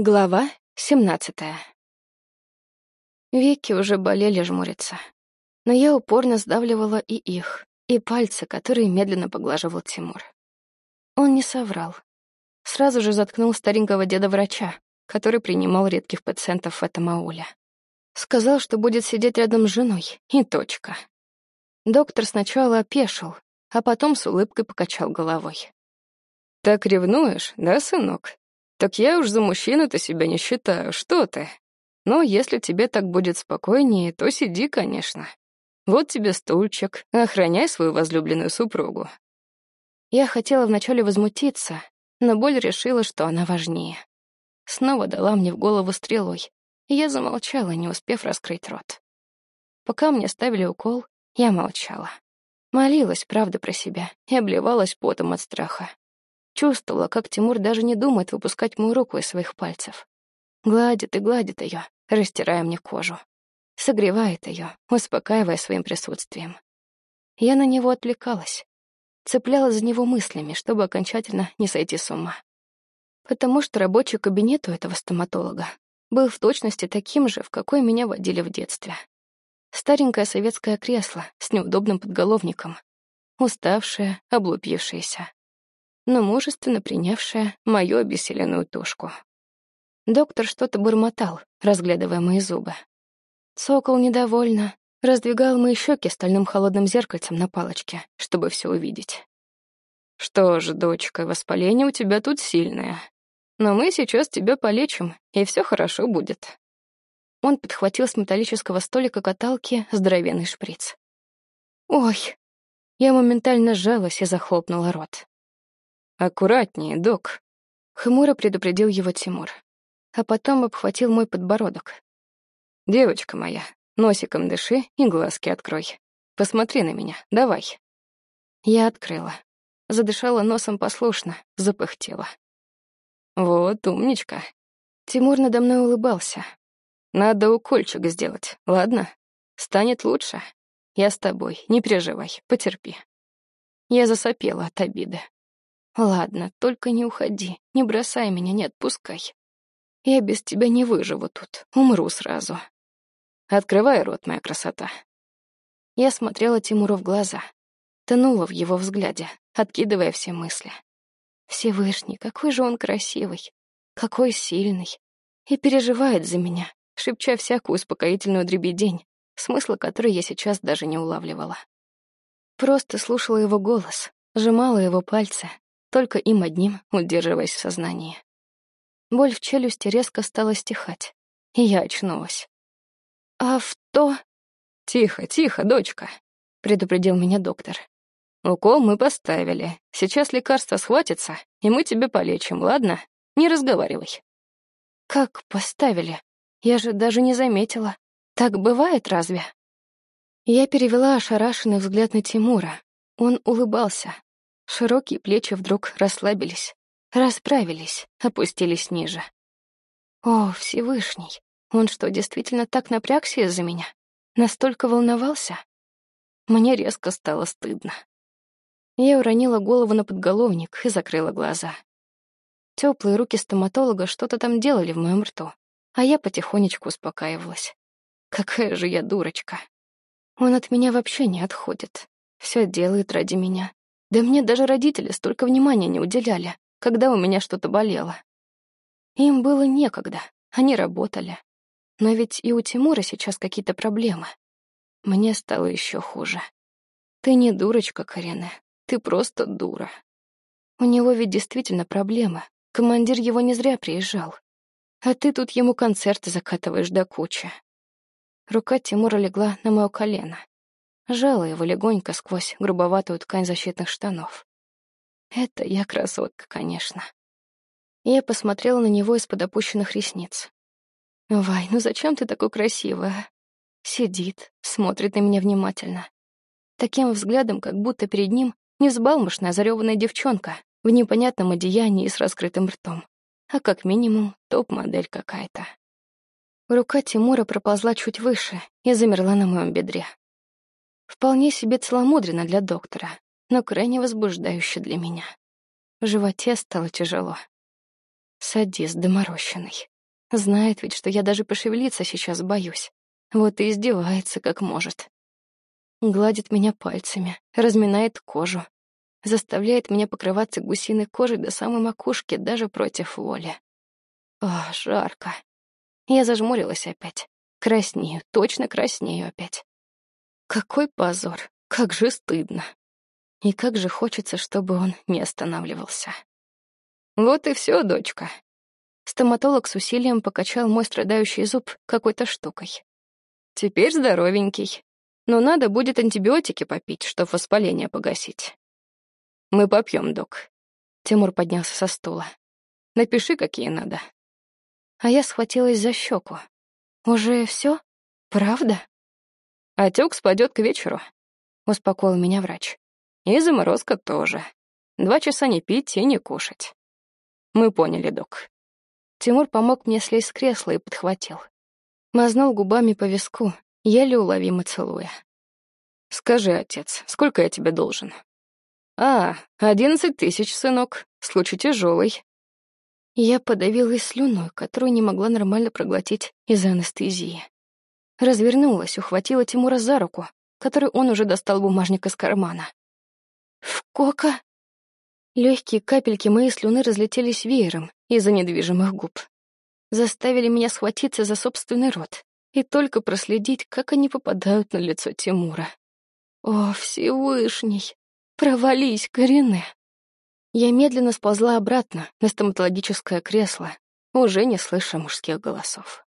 Глава семнадцатая. Веки уже болели жмуриться, но я упорно сдавливала и их, и пальцы, которые медленно поглаживал Тимур. Он не соврал. Сразу же заткнул старенького деда-врача, который принимал редких пациентов в этом ауле. Сказал, что будет сидеть рядом с женой, и точка. Доктор сначала опешил, а потом с улыбкой покачал головой. «Так ревнуешь, да, сынок? Так я уж за мужчину-то себя не считаю, что ты? Но если тебе так будет спокойнее, то сиди, конечно. Вот тебе стульчик, охраняй свою возлюбленную супругу. Я хотела вначале возмутиться, но боль решила, что она важнее. Снова дала мне в голову стрелой, и я замолчала, не успев раскрыть рот. Пока мне ставили укол, я молчала. Молилась, правда, про себя и обливалась потом от страха. Чувствовала, как Тимур даже не думает выпускать мою руку из своих пальцев. Гладит и гладит ее, растирая мне кожу. Согревает ее, успокаивая своим присутствием. Я на него отвлекалась. Цеплялась за него мыслями, чтобы окончательно не сойти с ума. Потому что рабочий кабинет у этого стоматолога был в точности таким же, в какой меня водили в детстве. Старенькое советское кресло с неудобным подголовником, уставшее, облупившееся но мужественно принявшая мою обессиленную тушку. Доктор что-то бормотал, разглядывая мои зубы. Сокол недовольно раздвигал мои щеки стальным холодным зеркальцем на палочке, чтобы все увидеть. «Что ж, дочка, воспаление у тебя тут сильное. Но мы сейчас тебя полечим, и все хорошо будет». Он подхватил с металлического столика каталки здоровенный шприц. «Ой!» Я моментально сжалась и захлопнула рот. «Аккуратнее, док», — хмуро предупредил его Тимур. А потом обхватил мой подбородок. «Девочка моя, носиком дыши и глазки открой. Посмотри на меня, давай». Я открыла. Задышала носом послушно, запыхтела. «Вот умничка». Тимур надо мной улыбался. «Надо укольчик сделать, ладно? Станет лучше. Я с тобой, не переживай, потерпи». Я засопела от обиды. Ладно, только не уходи, не бросай меня, не отпускай. Я без тебя не выживу тут, умру сразу. Открывай рот, моя красота. Я смотрела Тимуру в глаза, тонула в его взгляде, откидывая все мысли. Всевышний, какой же он красивый, какой сильный. И переживает за меня, шепча всякую успокоительную дребедень, смысла которой я сейчас даже не улавливала. Просто слушала его голос, сжимала его пальцы, только им одним удерживаясь в сознании. Боль в челюсти резко стала стихать, и я очнулась. «А в то...» «Тихо, тихо, дочка», — предупредил меня доктор. «Укол мы поставили. Сейчас лекарство схватится, и мы тебя полечим, ладно? Не разговаривай». «Как поставили? Я же даже не заметила. Так бывает разве?» Я перевела ошарашенный взгляд на Тимура. Он улыбался, Широкие плечи вдруг расслабились, расправились, опустились ниже. О, Всевышний, он что, действительно так напрягся из-за меня? Настолько волновался? Мне резко стало стыдно. Я уронила голову на подголовник и закрыла глаза. Теплые руки стоматолога что-то там делали в моем рту, а я потихонечку успокаивалась. Какая же я дурочка. Он от меня вообще не отходит. Все делает ради меня. Да мне даже родители столько внимания не уделяли, когда у меня что-то болело. Им было некогда, они работали. Но ведь и у Тимура сейчас какие-то проблемы. Мне стало еще хуже. Ты не дурочка, Карина, ты просто дура. У него ведь действительно проблемы. Командир его не зря приезжал. А ты тут ему концерты закатываешь до кучи. Рука Тимура легла на мое колено. Жала его легонько сквозь грубоватую ткань защитных штанов. Это я красотка, конечно. Я посмотрела на него из-под опущенных ресниц. «Вай, ну зачем ты такой красивая?» Сидит, смотрит на меня внимательно. Таким взглядом, как будто перед ним невзбалмошная зареванная девчонка в непонятном одеянии и с раскрытым ртом, а как минимум топ-модель какая-то. Рука Тимура проползла чуть выше и замерла на моем бедре. Вполне себе целомудренно для доктора, но крайне возбуждающе для меня. В животе стало тяжело. Садист доморощенный. Знает ведь, что я даже пошевелиться сейчас боюсь. Вот и издевается, как может. Гладит меня пальцами, разминает кожу. Заставляет меня покрываться гусиной кожей до самой макушки, даже против воли. О, жарко. Я зажмурилась опять. Краснею, точно краснею опять. Какой позор, как же стыдно. И как же хочется, чтобы он не останавливался. Вот и все, дочка. Стоматолог с усилием покачал мой страдающий зуб какой-то штукой. Теперь здоровенький. Но надо будет антибиотики попить, чтобы воспаление погасить. Мы попьем, док. Тимур поднялся со стула. Напиши, какие надо. А я схватилась за щеку. Уже все? Правда? Отек спадет к вечеру, успокоил меня врач. И заморозка тоже. Два часа не пить и не кушать. Мы поняли, док. Тимур помог мне слезть с кресла и подхватил. Мазнул губами по виску, еле уловимо целуя. «Скажи, отец, сколько я тебе должен?» «А, одиннадцать тысяч, сынок. Случай тяжелый. Я подавилась слюной, которую не могла нормально проглотить из-за анестезии. Развернулась, ухватила Тимура за руку, которую он уже достал бумажник из кармана. «В кока?» Легкие капельки моей слюны разлетелись веером из-за недвижимых губ заставили меня схватиться за собственный рот и только проследить, как они попадают на лицо Тимура. О, Всевышний! Провались, Корене! Я медленно сползла обратно на стоматологическое кресло, уже не слыша мужских голосов.